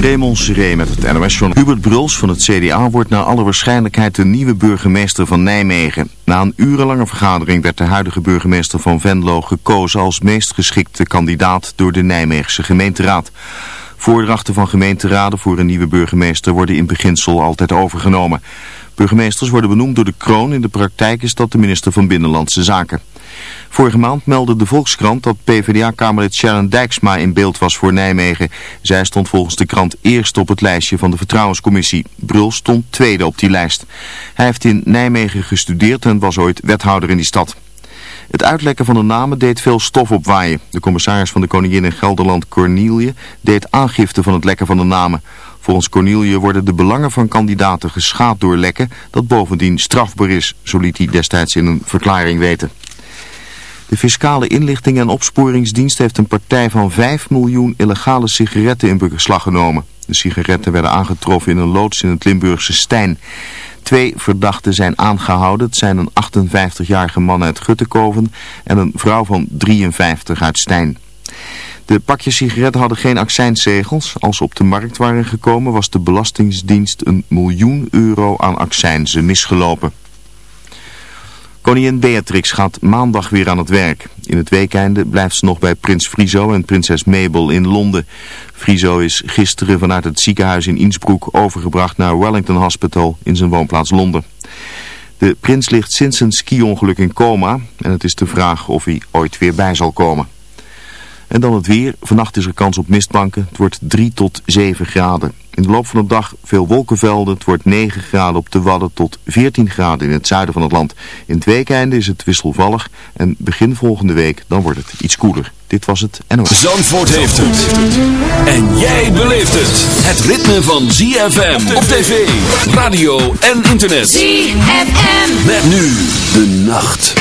Raymond Seré met het NOS Journal. Hubert Bruls van het CDA wordt naar alle waarschijnlijkheid de nieuwe burgemeester van Nijmegen. Na een urenlange vergadering werd de huidige burgemeester van Venlo gekozen als meest geschikte kandidaat door de Nijmeegse gemeenteraad. Voordrachten van gemeenteraden voor een nieuwe burgemeester worden in beginsel altijd overgenomen. Burgemeesters worden benoemd door de kroon. In de praktijk is dat de minister van Binnenlandse Zaken. Vorige maand meldde de Volkskrant dat PvdA-kamerlid Sharon Dijksma in beeld was voor Nijmegen. Zij stond volgens de krant eerst op het lijstje van de Vertrouwenscommissie. Brul stond tweede op die lijst. Hij heeft in Nijmegen gestudeerd en was ooit wethouder in die stad. Het uitlekken van de namen deed veel stof opwaaien. De commissaris van de Koningin in Gelderland, Cornelie, deed aangifte van het lekken van de namen. Volgens Cornelie worden de belangen van kandidaten geschaad door lekken, dat bovendien strafbaar is, zo liet hij destijds in een verklaring weten. De Fiscale Inlichting en Opsporingsdienst heeft een partij van 5 miljoen illegale sigaretten in beslag genomen. De sigaretten werden aangetroffen in een loods in het Limburgse Stijn. Twee verdachten zijn aangehouden. Het zijn een 58-jarige man uit Guttekoven en een vrouw van 53 uit Stijn. De pakjes sigaretten hadden geen accijnszegels. Als ze op de markt waren gekomen was de Belastingdienst een miljoen euro aan accijnzen misgelopen. Koningin Beatrix gaat maandag weer aan het werk. In het weekende blijft ze nog bij prins Friso en prinses Mabel in Londen. Friso is gisteren vanuit het ziekenhuis in Innsbruck overgebracht naar Wellington Hospital in zijn woonplaats Londen. De prins ligt sinds een ski-ongeluk in coma en het is de vraag of hij ooit weer bij zal komen. En dan het weer. Vannacht is er kans op mistbanken. Het wordt 3 tot 7 graden. In de loop van de dag veel wolkenvelden. Het wordt 9 graden op de Wadden tot 14 graden in het zuiden van het land. In het weekende is het wisselvallig. En begin volgende week dan wordt het iets koeler. Dit was het NOS. Zandvoort heeft het. En jij beleeft het. Het ritme van ZFM op tv, radio en internet. ZFM. Met nu de nacht.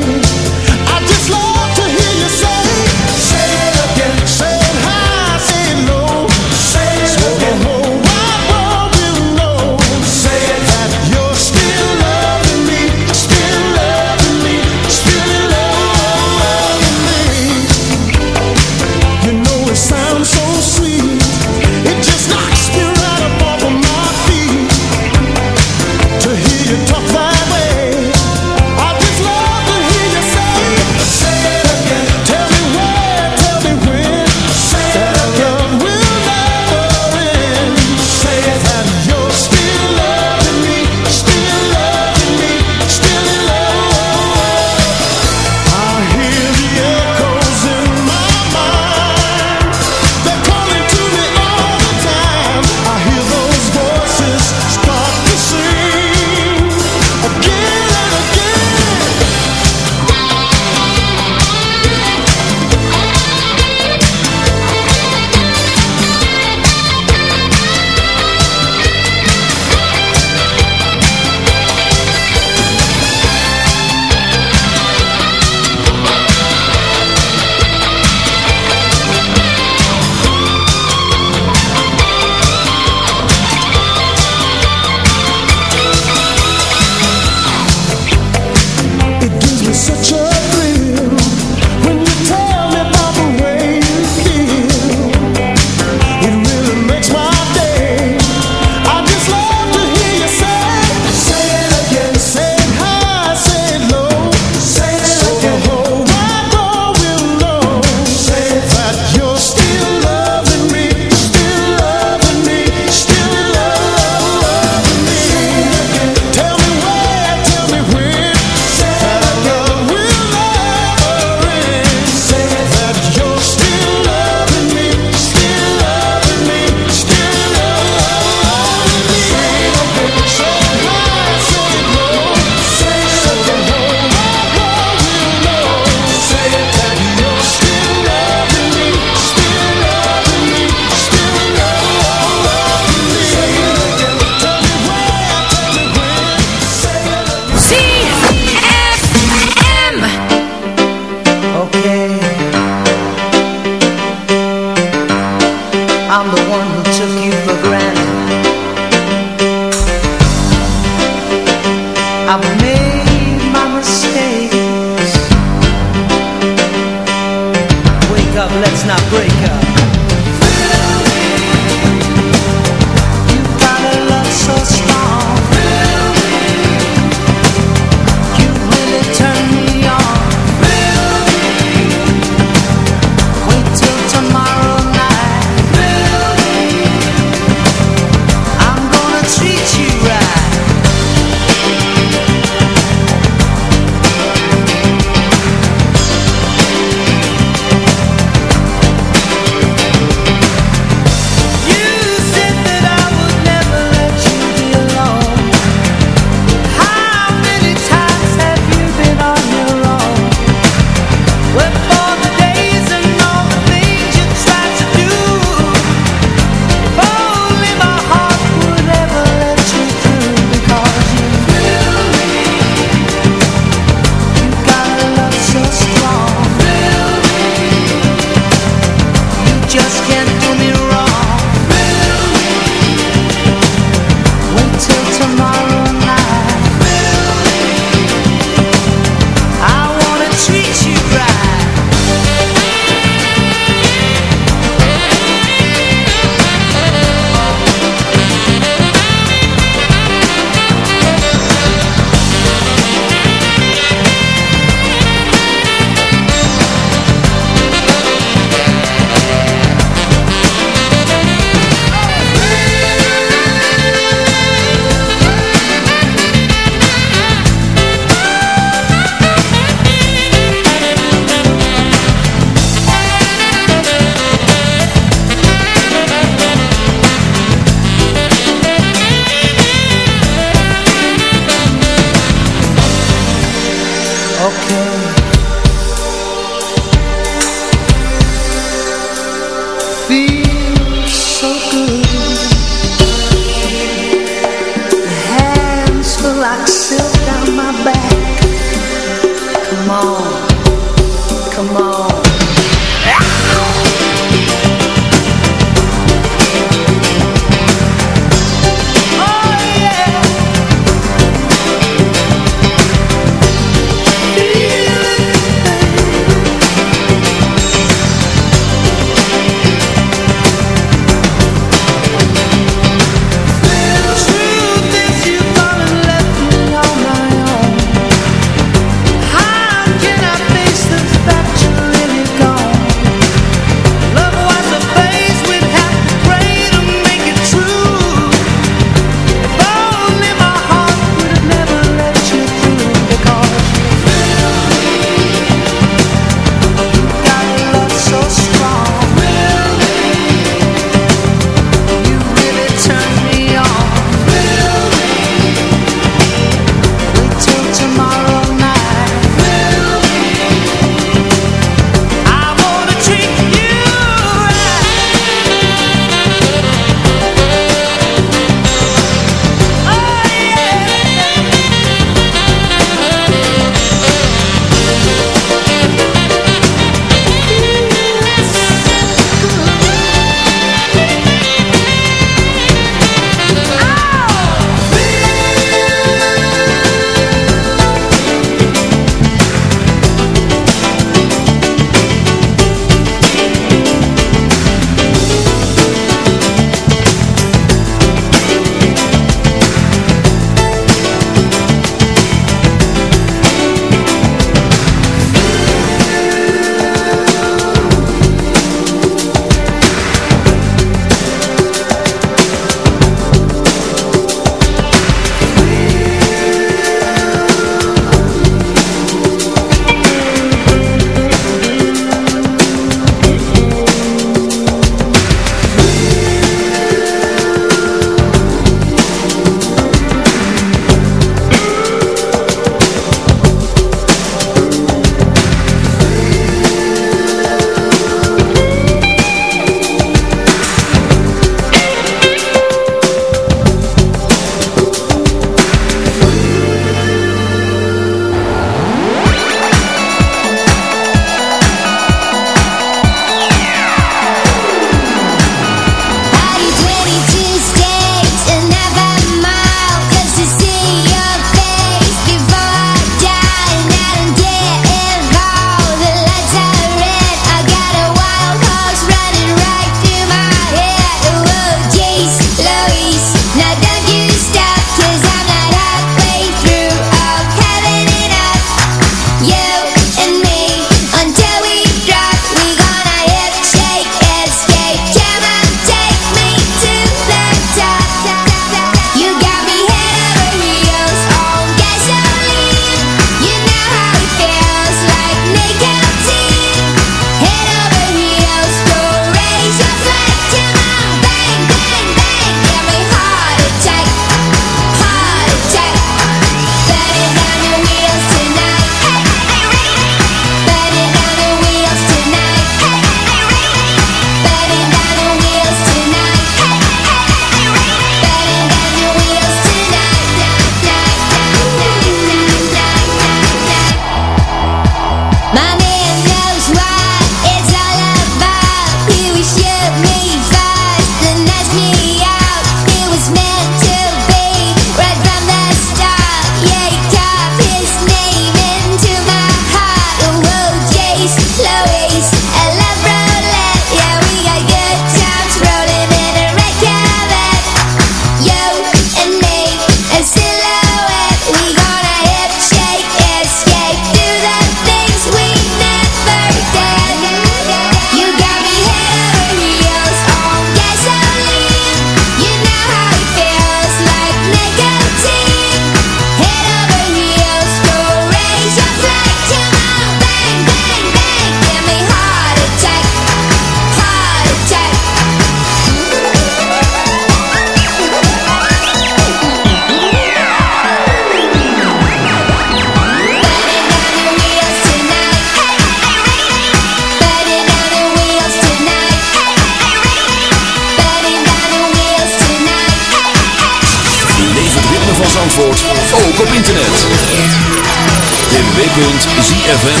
ZFM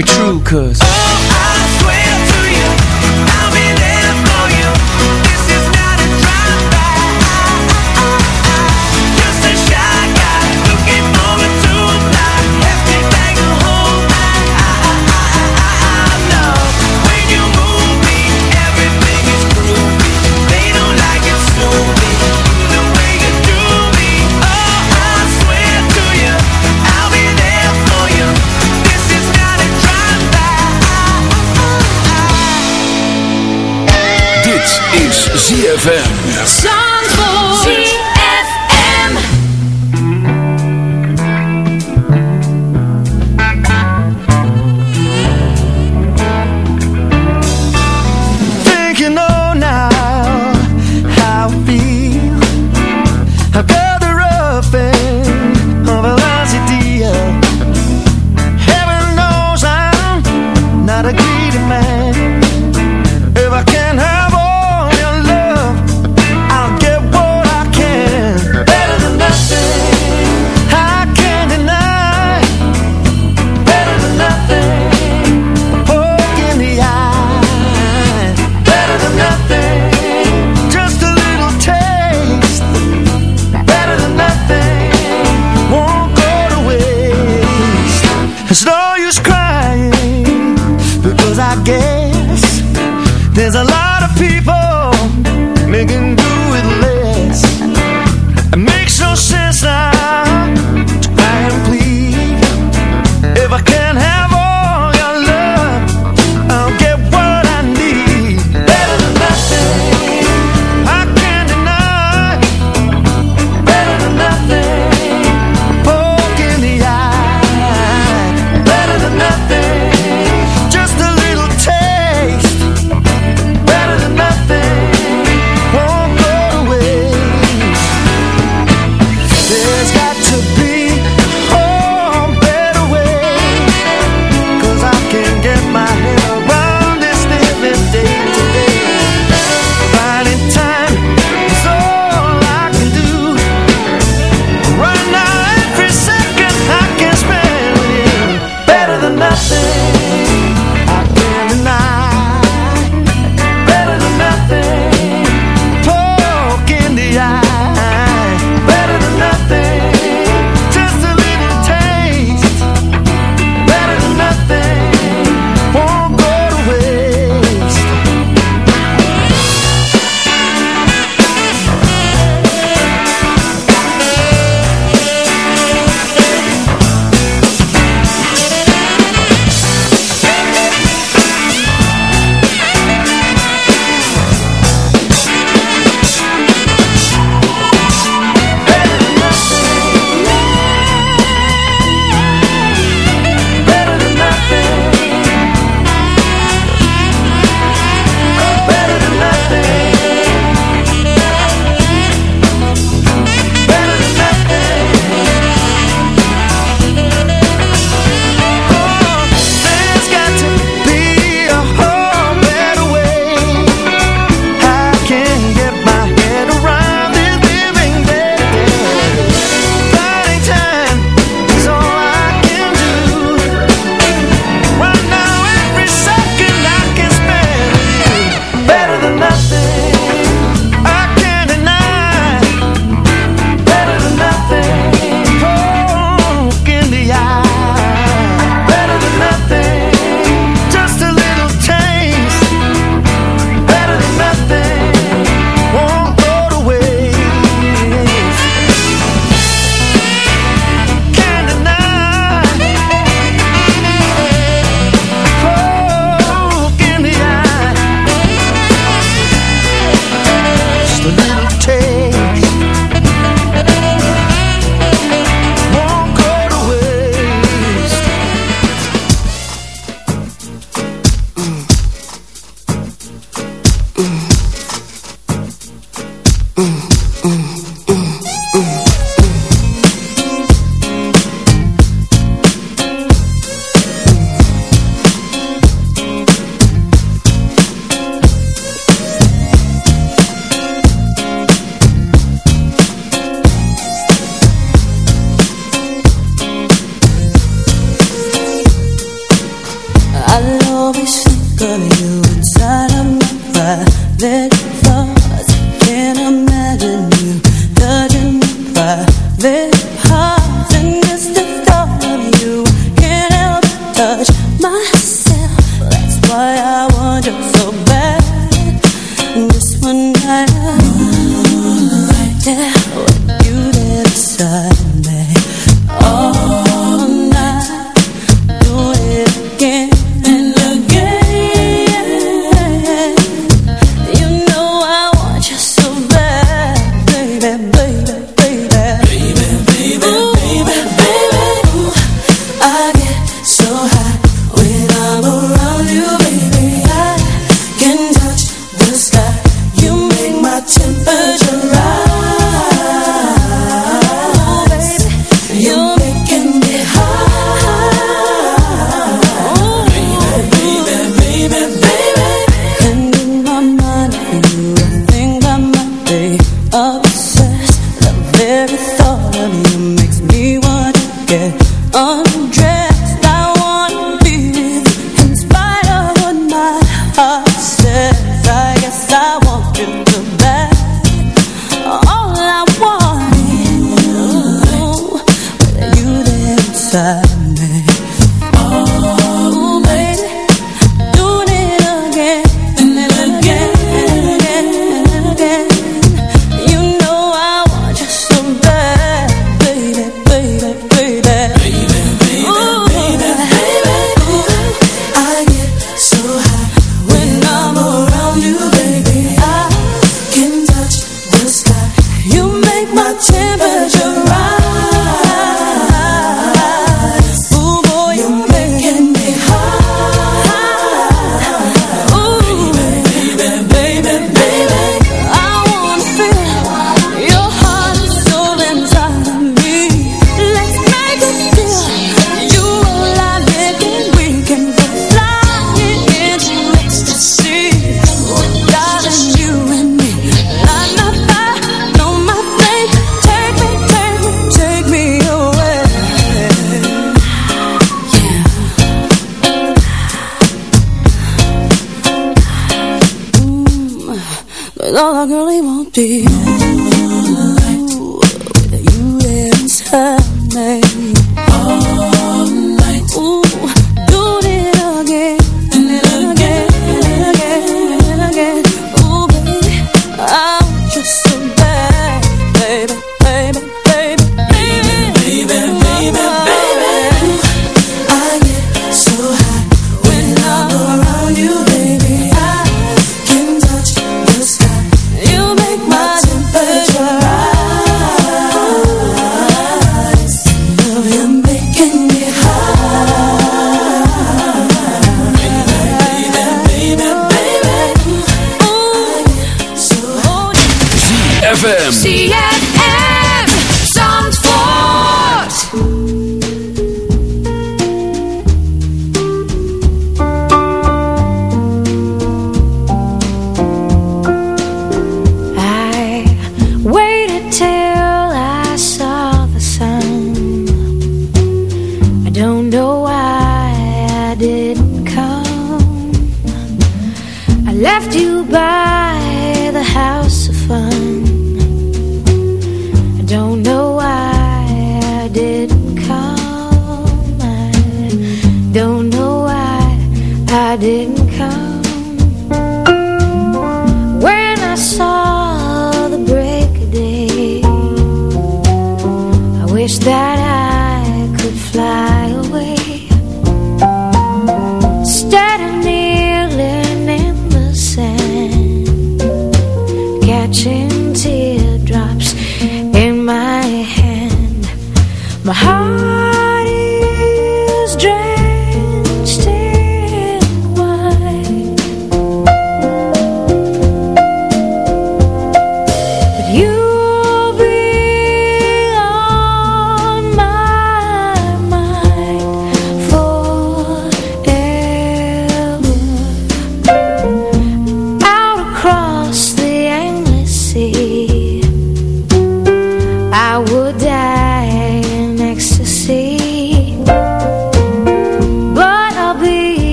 be true, cause. ZFM.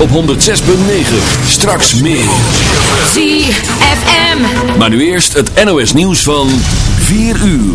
Op 106.9. Straks meer. ZFM. Maar nu eerst het NOS nieuws van 4 uur.